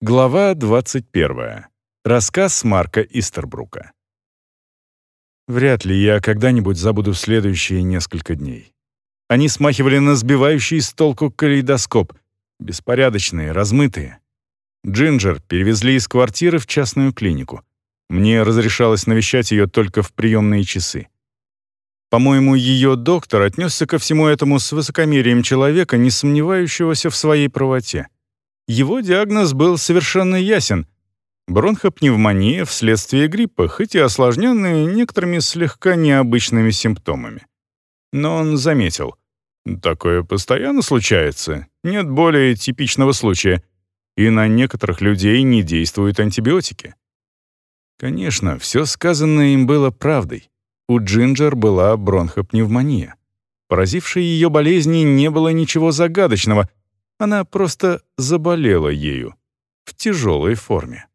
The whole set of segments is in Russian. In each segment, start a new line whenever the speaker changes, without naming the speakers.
Глава 21. Рассказ Марка Истербрука. Вряд ли я когда-нибудь забуду следующие несколько дней. Они смахивали на сбивающий с толку калейдоскоп, беспорядочные, размытые. Джинджер перевезли из квартиры в частную клинику. Мне разрешалось навещать ее только в приемные часы. По-моему, ее доктор отнесся ко всему этому с высокомерием человека, не сомневающегося в своей правоте. Его диагноз был совершенно ясен — бронхопневмония вследствие гриппа, хоть и осложненная некоторыми слегка необычными симптомами. Но он заметил. Такое постоянно случается, нет более типичного случая, и на некоторых людей не действуют антибиотики. Конечно, все сказанное им было правдой. У Джинджер была бронхопневмония. Поразившей ее болезни не было ничего загадочного, она просто заболела ею. В тяжелой форме.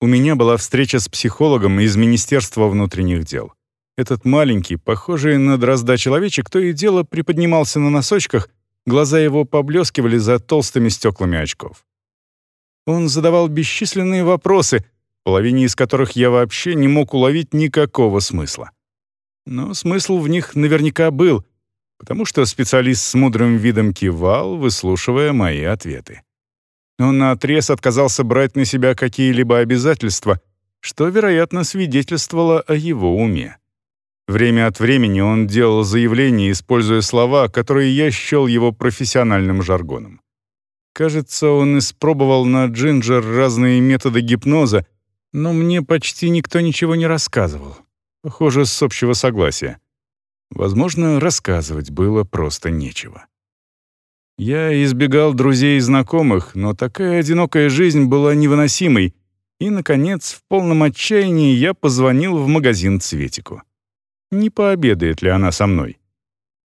У меня была встреча с психологом из Министерства внутренних дел. Этот маленький, похожий на дрозда человечек, то и дело приподнимался на носочках, глаза его поблескивали за толстыми стеклами очков. Он задавал бесчисленные вопросы — половине из которых я вообще не мог уловить никакого смысла. Но смысл в них наверняка был, потому что специалист с мудрым видом кивал, выслушивая мои ответы. Он наотрез отказался брать на себя какие-либо обязательства, что, вероятно, свидетельствовало о его уме. Время от времени он делал заявления, используя слова, которые я счел его профессиональным жаргоном. Кажется, он испробовал на Джинджер разные методы гипноза, но мне почти никто ничего не рассказывал. Похоже, с общего согласия. Возможно, рассказывать было просто нечего. Я избегал друзей и знакомых, но такая одинокая жизнь была невыносимой, и, наконец, в полном отчаянии я позвонил в магазин Цветику. Не пообедает ли она со мной?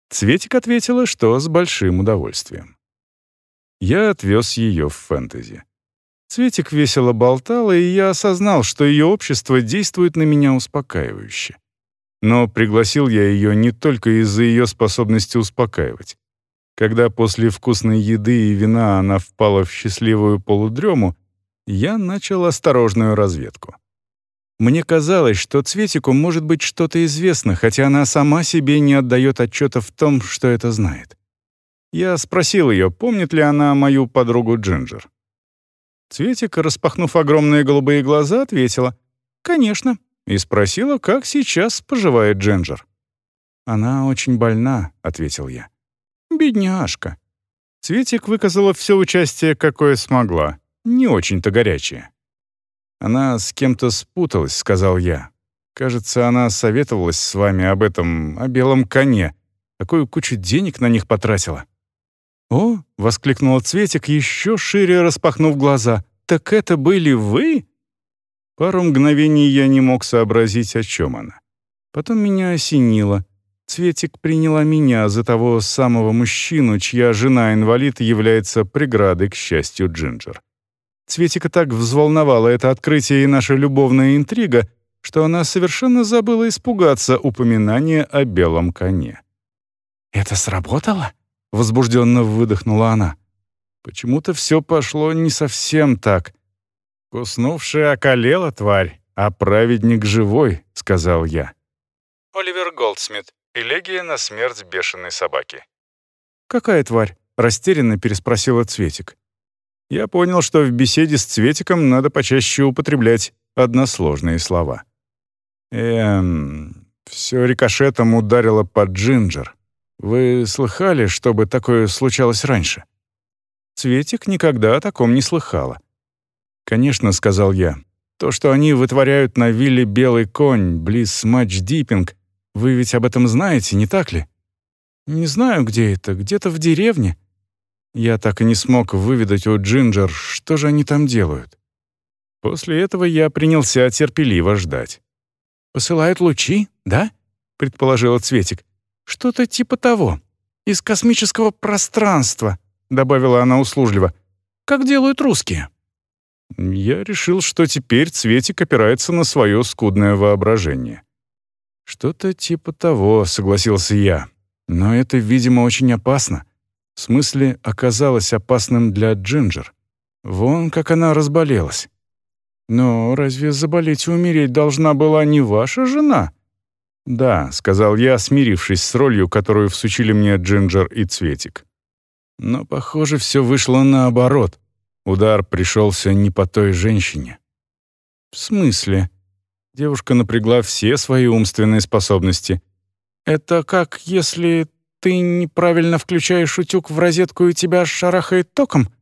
Цветик ответила, что с большим удовольствием. Я отвез ее в фэнтези. Цветик весело болтала, и я осознал, что ее общество действует на меня успокаивающе. Но пригласил я ее не только из-за ее способности успокаивать. Когда после вкусной еды и вина она впала в счастливую полудрему, я начал осторожную разведку. Мне казалось, что Цветику может быть что-то известно, хотя она сама себе не отдает отчета в том, что это знает. Я спросил ее, помнит ли она мою подругу Джинджер. Цветик, распахнув огромные голубые глаза, ответила «Конечно» и спросила, как сейчас поживает Джинджер. «Она очень больна», — ответил я. «Бедняжка». Цветик выказала все участие, какое смогла, не очень-то горячее. «Она с кем-то спуталась», — сказал я. «Кажется, она советовалась с вами об этом, о белом коне. Такую кучу денег на них потратила». «О!» — воскликнула Цветик, еще шире распахнув глаза. «Так это были вы?» Пару мгновений я не мог сообразить, о чем она. Потом меня осенило. Цветик приняла меня за того самого мужчину, чья жена-инвалид является преградой к счастью Джинджер. Цветика так взволновала это открытие и наша любовная интрига, что она совершенно забыла испугаться упоминания о белом коне. «Это сработало?» возбужденно выдохнула она. Почему-то все пошло не совсем так. «Куснувшая околела тварь, а праведник живой», — сказал я. Оливер Голдсмит. Элегия на смерть бешеной собаки. «Какая тварь?» — растерянно переспросила Цветик. Я понял, что в беседе с Цветиком надо почаще употреблять односложные слова. Эм, все рикошетом ударило под Джинджер. Вы слыхали, чтобы такое случалось раньше? Цветик никогда о таком не слыхала. Конечно, сказал я. То, что они вытворяют на вилле Белый конь, близ Матч-Диппинг, вы ведь об этом знаете, не так ли? Не знаю, где это, где-то в деревне. Я так и не смог выведать у Джинджер, что же они там делают. После этого я принялся терпеливо ждать. «Посылают лучи, да?» — предположила Цветик. «Что-то типа того. Из космического пространства», — добавила она услужливо. «Как делают русские». Я решил, что теперь Цветик опирается на свое скудное воображение. «Что-то типа того», — согласился я. «Но это, видимо, очень опасно. В смысле, оказалось опасным для Джинджер. Вон как она разболелась. Но разве заболеть и умереть должна была не ваша жена? Да, сказал я, смирившись с ролью, которую всучили мне Джинджер и Цветик. Но, похоже, все вышло наоборот. Удар пришелся не по той женщине. В смысле? Девушка напрягла все свои умственные способности. Это как если ты неправильно включаешь утюг в розетку и тебя шарахает током?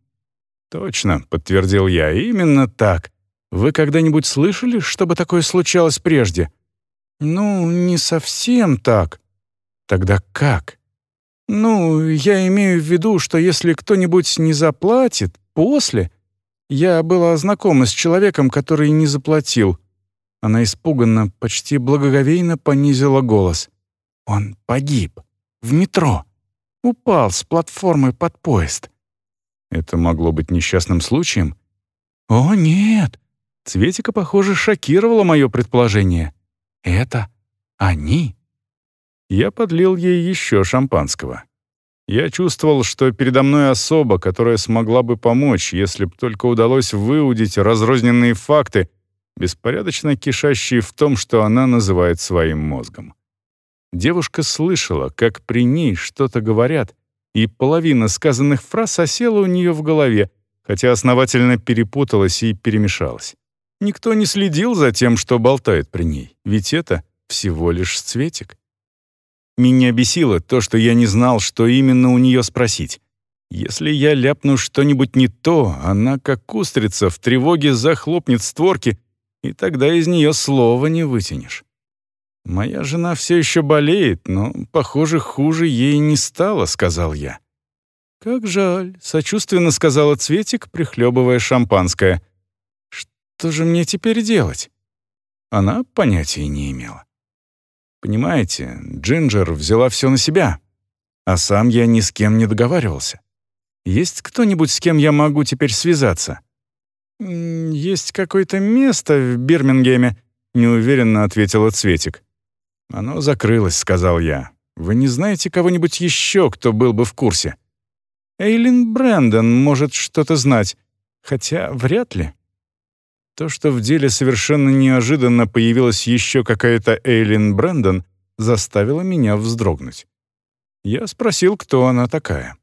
Точно, подтвердил я, именно так. Вы когда-нибудь слышали, чтобы такое случалось прежде? Ну, не совсем так. Тогда как? Ну, я имею в виду, что если кто-нибудь не заплатит после, я была знакома с человеком, который не заплатил. Она испуганно, почти благоговейно понизила голос. Он погиб. В метро. Упал с платформы под поезд. Это могло быть несчастным случаем? О, нет. Цветика, похоже, шокировало мое предположение. Это они. Я подлил ей еще шампанского. Я чувствовал, что передо мной особа, которая смогла бы помочь, если б только удалось выудить разрозненные факты, беспорядочно кишащие в том, что она называет своим мозгом. Девушка слышала, как при ней что-то говорят, и половина сказанных фраз осела у нее в голове, хотя основательно перепуталась и перемешалась. Никто не следил за тем, что болтает при ней, ведь это всего лишь цветик. Меня бесило то, что я не знал, что именно у нее спросить. Если я ляпну что-нибудь не то, она, как устрица, в тревоге захлопнет створки, и тогда из нее слова не вытянешь. «Моя жена все еще болеет, но, похоже, хуже ей не стало», — сказал я. «Как жаль», — сочувственно сказала Цветик, прихлебывая шампанское. «Что же мне теперь делать?» Она понятия не имела. Понимаете, Джинджер взяла все на себя, а сам я ни с кем не договаривался. Есть кто-нибудь, с кем я могу теперь связаться? «Есть какое-то место в Бирмингеме», — неуверенно ответила Цветик. «Оно закрылось», — сказал я. «Вы не знаете кого-нибудь еще, кто был бы в курсе?» «Эйлин Брэндон может что-то знать, хотя вряд ли». То, что в деле совершенно неожиданно появилась еще какая-то Эйлин Брэндон, заставило меня вздрогнуть. Я спросил, кто она такая.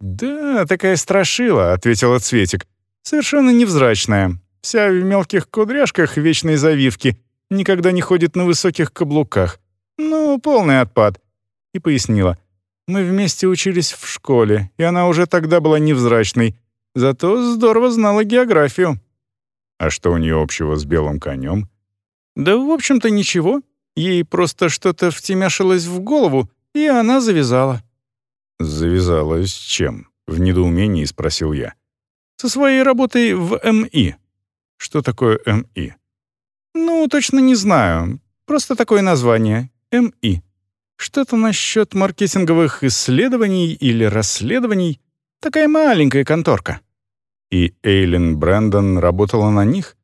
«Да, такая страшила», — ответила Цветик. «Совершенно невзрачная. Вся в мелких кудряшках вечной завивки, никогда не ходит на высоких каблуках. Ну, полный отпад». И пояснила. «Мы вместе учились в школе, и она уже тогда была невзрачной, зато здорово знала географию». «А что у нее общего с белым конем?» «Да, в общем-то, ничего. Ей просто что-то втемяшилось в голову, и она завязала». «Завязала с чем?» — в недоумении спросил я. «Со своей работой в МИ». «Что такое МИ?» «Ну, точно не знаю. Просто такое название. МИ. Что-то насчет маркетинговых исследований или расследований. Такая маленькая конторка». И Эйлин Брэндон работала на них?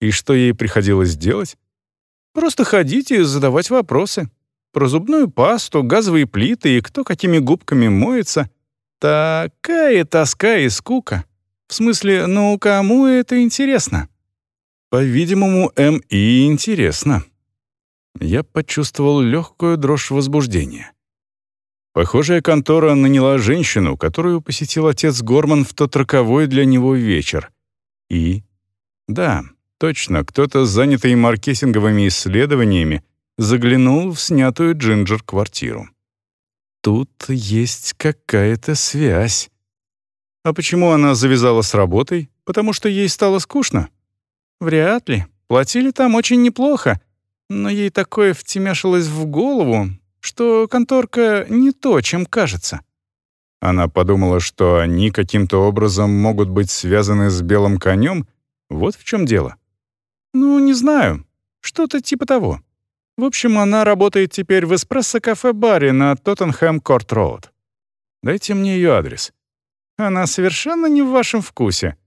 И что ей приходилось делать? Просто ходить и задавать вопросы. Про зубную пасту, газовые плиты и кто какими губками моется. Такая тоска и скука. В смысле, ну кому это интересно? По-видимому, М.И. интересно. Я почувствовал легкую дрожь возбуждения. Похожая контора наняла женщину, которую посетил отец Горман в тот роковой для него вечер. И... Да, точно, кто-то, занятый маркетинговыми исследованиями, заглянул в снятую Джинджер квартиру. Тут есть какая-то связь. А почему она завязала с работой? Потому что ей стало скучно? Вряд ли. Платили там очень неплохо. Но ей такое втемяшилось в голову, что конторка не то, чем кажется. Она подумала, что они каким-то образом могут быть связаны с белым конем. Вот в чем дело. Ну, не знаю. Что-то типа того. В общем, она работает теперь в эспрессо-кафе-баре на Тоттенхэм-Корт-Роуд. Дайте мне ее адрес. Она совершенно не в вашем вкусе.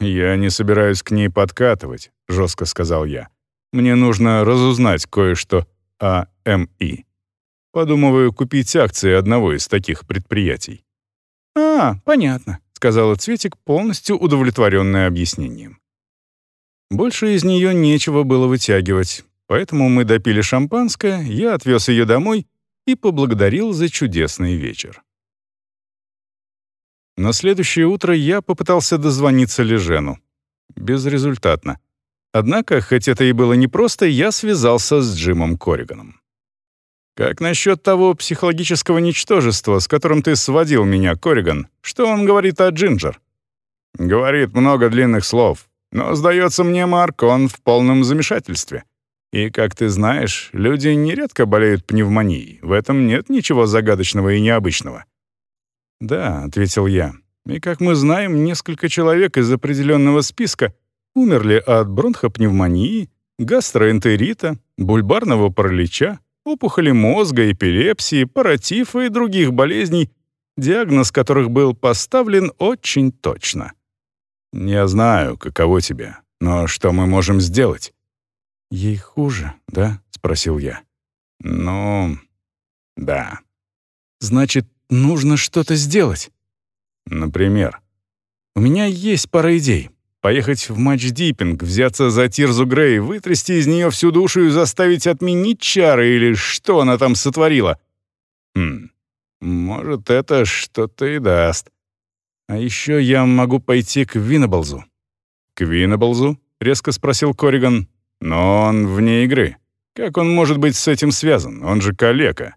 «Я не собираюсь к ней подкатывать», — жестко сказал я. «Мне нужно разузнать кое-что о МИ. Подумываю купить акции одного из таких предприятий». «А, понятно. сказала Цветик, полностью удовлетворенная объяснением. Больше из нее нечего было вытягивать, поэтому мы допили шампанское, я отвез ее домой и поблагодарил за чудесный вечер. На следующее утро я попытался дозвониться Лежену. Безрезультатно. Однако, хоть это и было непросто, я связался с Джимом Корриганом. «Как насчет того психологического ничтожества, с которым ты сводил меня, Корриган? Что он говорит о Джинджер?» «Говорит много длинных слов. Но, сдается мне, Марк, он в полном замешательстве. И, как ты знаешь, люди нередко болеют пневмонией. В этом нет ничего загадочного и необычного». «Да», — ответил я. «И, как мы знаем, несколько человек из определенного списка умерли от бронхопневмонии, гастроэнтерита, бульбарного паралича, опухоли мозга, эпилепсии, паратифа и других болезней, диагноз которых был поставлен очень точно. «Я знаю, каково тебе, но что мы можем сделать?» «Ей хуже, да?» — спросил я. «Ну, да». «Значит, нужно что-то сделать?» «Например?» «У меня есть пара идей. Поехать в матч-диппинг, взяться за Тирзу Грей, вытрясти из нее всю душу и заставить отменить чары или что она там сотворила. Хм, может, это что-то и даст. А еще я могу пойти к Виннеблзу». «К Виннеблзу?» — резко спросил Кориган. «Но он вне игры. Как он может быть с этим связан? Он же калека».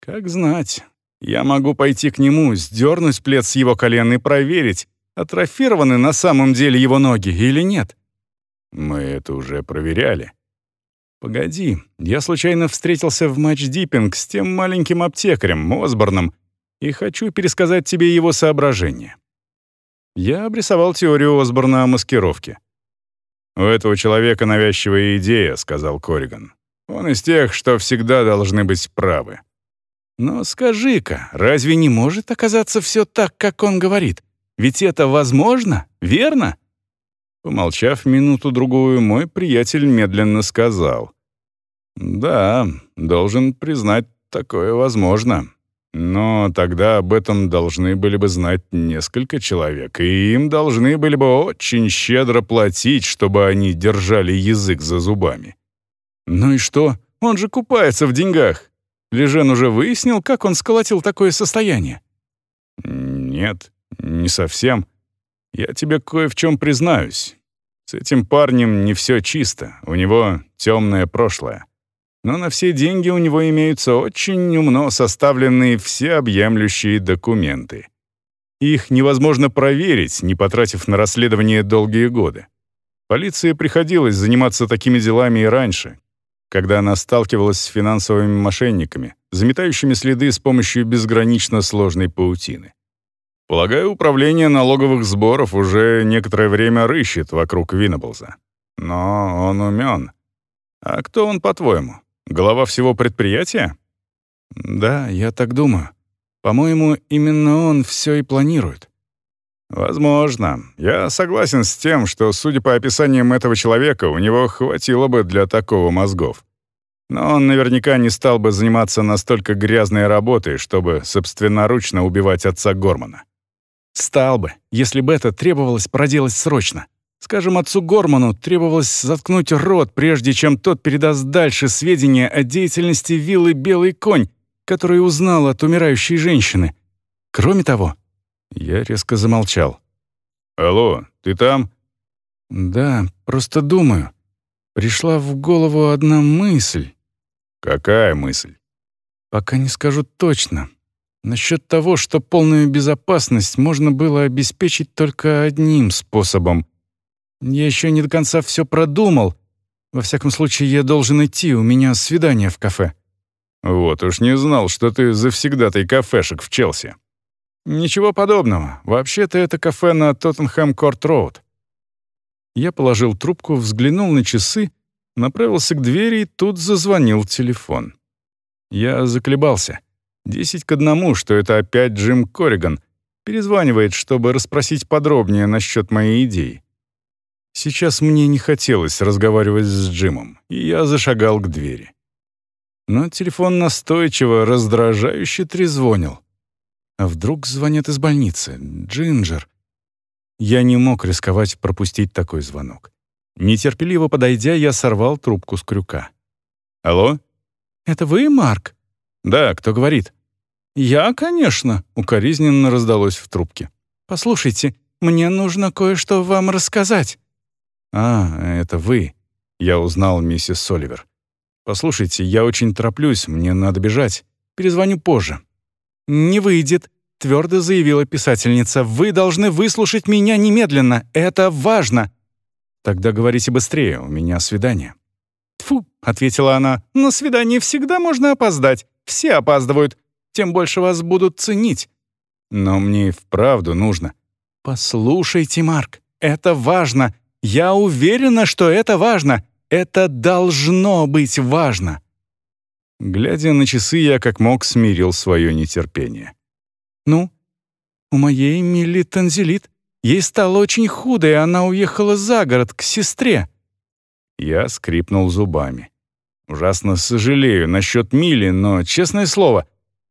«Как знать. Я могу пойти к нему, сдернуть плед с его колен и проверить, атрофированы на самом деле его ноги или нет. Мы это уже проверяли. Погоди, я случайно встретился в матч-диппинг с тем маленьким аптекарем, Осборном, и хочу пересказать тебе его соображения. Я обрисовал теорию Осборна о маскировке. «У этого человека навязчивая идея», — сказал Кориган. «Он из тех, что всегда должны быть правы». «Но скажи-ка, разве не может оказаться все так, как он говорит? Ведь это возможно, верно?» Помолчав минуту-другую, мой приятель медленно сказал. «Да, должен признать, такое возможно. Но тогда об этом должны были бы знать несколько человек, и им должны были бы очень щедро платить, чтобы они держали язык за зубами». «Ну и что? Он же купается в деньгах. Лежен уже выяснил, как он сколотил такое состояние?» «Нет, «Не совсем. Я тебе кое в чем признаюсь. С этим парнем не все чисто, у него темное прошлое. Но на все деньги у него имеются очень умно составленные всеобъемлющие документы. Их невозможно проверить, не потратив на расследование долгие годы. Полиции приходилось заниматься такими делами и раньше, когда она сталкивалась с финансовыми мошенниками, заметающими следы с помощью безгранично сложной паутины. Полагаю, управление налоговых сборов уже некоторое время рыщет вокруг Виннеблза. Но он умен. А кто он, по-твоему? Глава всего предприятия? Да, я так думаю. По-моему, именно он все и планирует. Возможно. Я согласен с тем, что, судя по описаниям этого человека, у него хватило бы для такого мозгов. Но он наверняка не стал бы заниматься настолько грязной работой, чтобы собственноручно убивать отца Гормана. Стал бы, если бы это требовалось проделать срочно. Скажем, отцу Горману требовалось заткнуть рот, прежде чем тот передаст дальше сведения о деятельности виллы «Белый конь», который узнал от умирающей женщины. Кроме того... Я резко замолчал. «Алло, ты там?» «Да, просто думаю. Пришла в голову одна мысль». «Какая мысль?» «Пока не скажу точно. Насчет того, что полную безопасность можно было обеспечить только одним способом. Я еще не до конца все продумал. Во всяком случае, я должен идти, у меня свидание в кафе. Вот уж не знал, что ты завсегдатай кафешек в Челси. Ничего подобного. Вообще-то это кафе на Тоттенхэм-Корт-Роуд. Я положил трубку, взглянул на часы, направился к двери, и тут зазвонил телефон. Я заколебался. Десять к одному, что это опять Джим Корриган. Перезванивает, чтобы расспросить подробнее насчет моей идеи. Сейчас мне не хотелось разговаривать с Джимом, и я зашагал к двери. Но телефон настойчиво, раздражающе трезвонил. А вдруг звонят из больницы? Джинджер. Я не мог рисковать пропустить такой звонок. Нетерпеливо подойдя, я сорвал трубку с крюка. «Алло?» «Это вы, Марк?» «Да, кто говорит?» «Я, конечно», — укоризненно раздалось в трубке. «Послушайте, мне нужно кое-что вам рассказать». «А, это вы», — я узнал миссис Соливер. «Послушайте, я очень тороплюсь, мне надо бежать. Перезвоню позже». «Не выйдет», — твердо заявила писательница. «Вы должны выслушать меня немедленно. Это важно». «Тогда говорите быстрее, у меня свидание». «Тьфу», — ответила она, — «на свидание всегда можно опоздать. Все опаздывают тем больше вас будут ценить. Но мне и вправду нужно. Послушайте, Марк, это важно. Я уверена, что это важно. Это должно быть важно. Глядя на часы, я как мог смирил свое нетерпение. «Ну, у моей Милли танзелит. Ей стало очень худо, и она уехала за город к сестре». Я скрипнул зубами. «Ужасно сожалею насчет Милли, но, честное слово,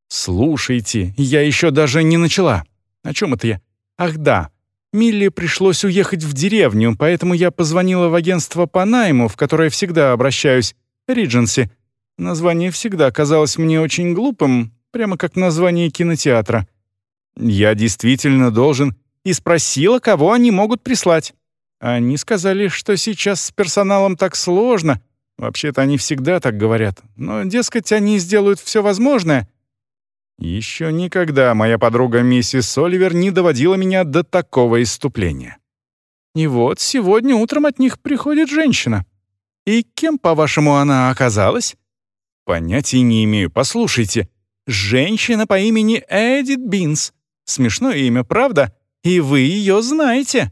«Слушайте, я еще даже не начала. О чем это я? Ах да, Милли пришлось уехать в деревню, поэтому я позвонила в агентство по найму, в которое всегда обращаюсь, Ридженси. Название всегда казалось мне очень глупым, прямо как название кинотеатра. Я действительно должен, и спросила, кого они могут прислать. Они сказали, что сейчас с персоналом так сложно. Вообще-то они всегда так говорят. Но, дескать, они сделают все возможное, еще никогда моя подруга миссис Соливер не доводила меня до такого иступления. И вот сегодня утром от них приходит женщина. И кем, по-вашему, она оказалась? Понятия не имею. Послушайте. Женщина по имени Эдит Бинс. Смешное имя, правда? И вы ее знаете.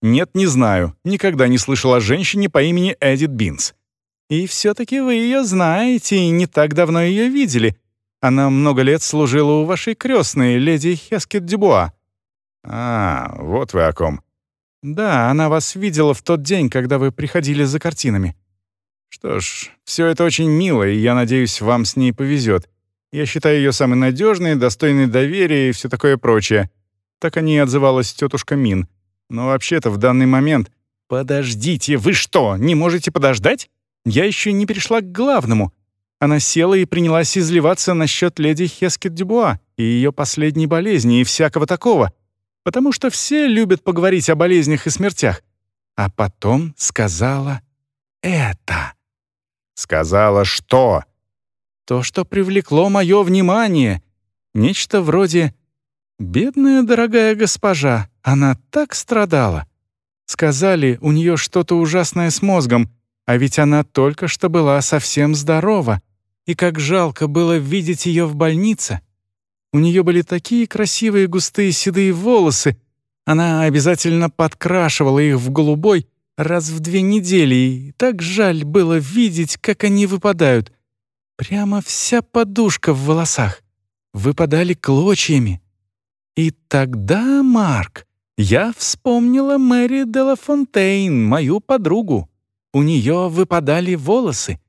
Нет, не знаю. Никогда не слышал о женщине по имени Эдит Бинс. И все-таки вы ее знаете и не так давно ее видели — она много лет служила у вашей крестной, леди Хескет Дюбуа». «А, вот вы о ком». «Да, она вас видела в тот день, когда вы приходили за картинами». «Что ж, все это очень мило, и я надеюсь, вам с ней повезет. Я считаю ее самой надежной, достойной доверия и все такое прочее». Так о ней отзывалась тетушка Мин. «Но вообще-то в данный момент...» «Подождите, вы что, не можете подождать? Я еще не перешла к главному. Она села и принялась изливаться насчет леди Хескет Дюбуа и ее последней болезни и всякого такого, потому что все любят поговорить о болезнях и смертях. А потом сказала это. Сказала что? То, что привлекло мое внимание. Нечто вроде «Бедная дорогая госпожа, она так страдала». Сказали, у нее что-то ужасное с мозгом, а ведь она только что была совсем здорова и как жалко было видеть ее в больнице. У нее были такие красивые густые седые волосы, она обязательно подкрашивала их в голубой раз в две недели, и так жаль было видеть, как они выпадают. Прямо вся подушка в волосах. Выпадали клочьями. И тогда, Марк, я вспомнила Мэри Делафонтейн, мою подругу. У нее выпадали волосы,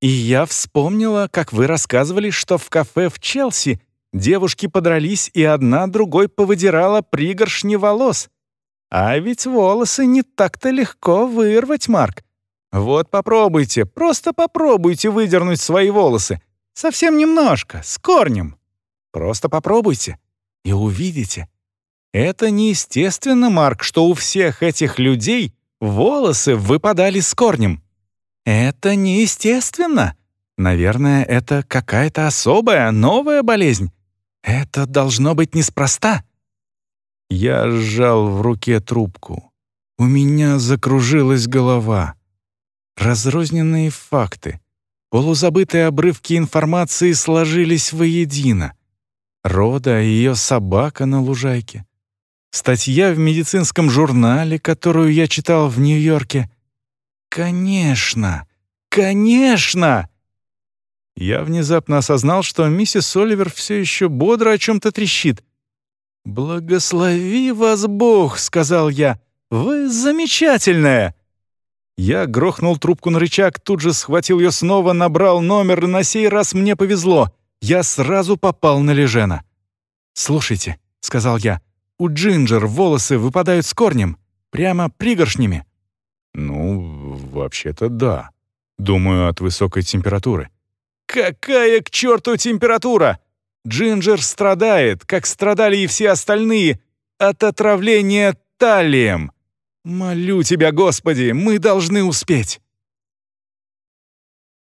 и я вспомнила, как вы рассказывали, что в кафе в Челси девушки подрались, и одна другой повыдирала пригоршни волос. А ведь волосы не так-то легко вырвать, Марк. Вот попробуйте, просто попробуйте выдернуть свои волосы. Совсем немножко, с корнем. Просто попробуйте и увидите. Это неестественно, Марк, что у всех этих людей волосы выпадали с корнем. Это неестественно. Наверное, это какая-то особая, новая болезнь. Это должно быть неспроста. Я сжал в руке трубку. У меня закружилась голова. Разрозненные факты, полузабытые обрывки информации сложились воедино. Рода и ее собака на лужайке. Статья в медицинском журнале, которую я читал в Нью-Йорке — «Конечно! Конечно!» Я внезапно осознал, что миссис Оливер все еще бодро о чем-то трещит. «Благослови вас Бог!» — сказал я. «Вы замечательная!» Я грохнул трубку на рычаг, тут же схватил ее снова, набрал номер, и на сей раз мне повезло. Я сразу попал на Лежена.
«Слушайте», — сказал я, — «у Джинджер волосы выпадают с корнем, прямо пригоршнями».
«Ну, вообще-то да. Думаю, от высокой температуры».
«Какая к черту температура? Джинджер страдает, как страдали и все остальные, от отравления талием. Молю тебя, Господи, мы должны успеть».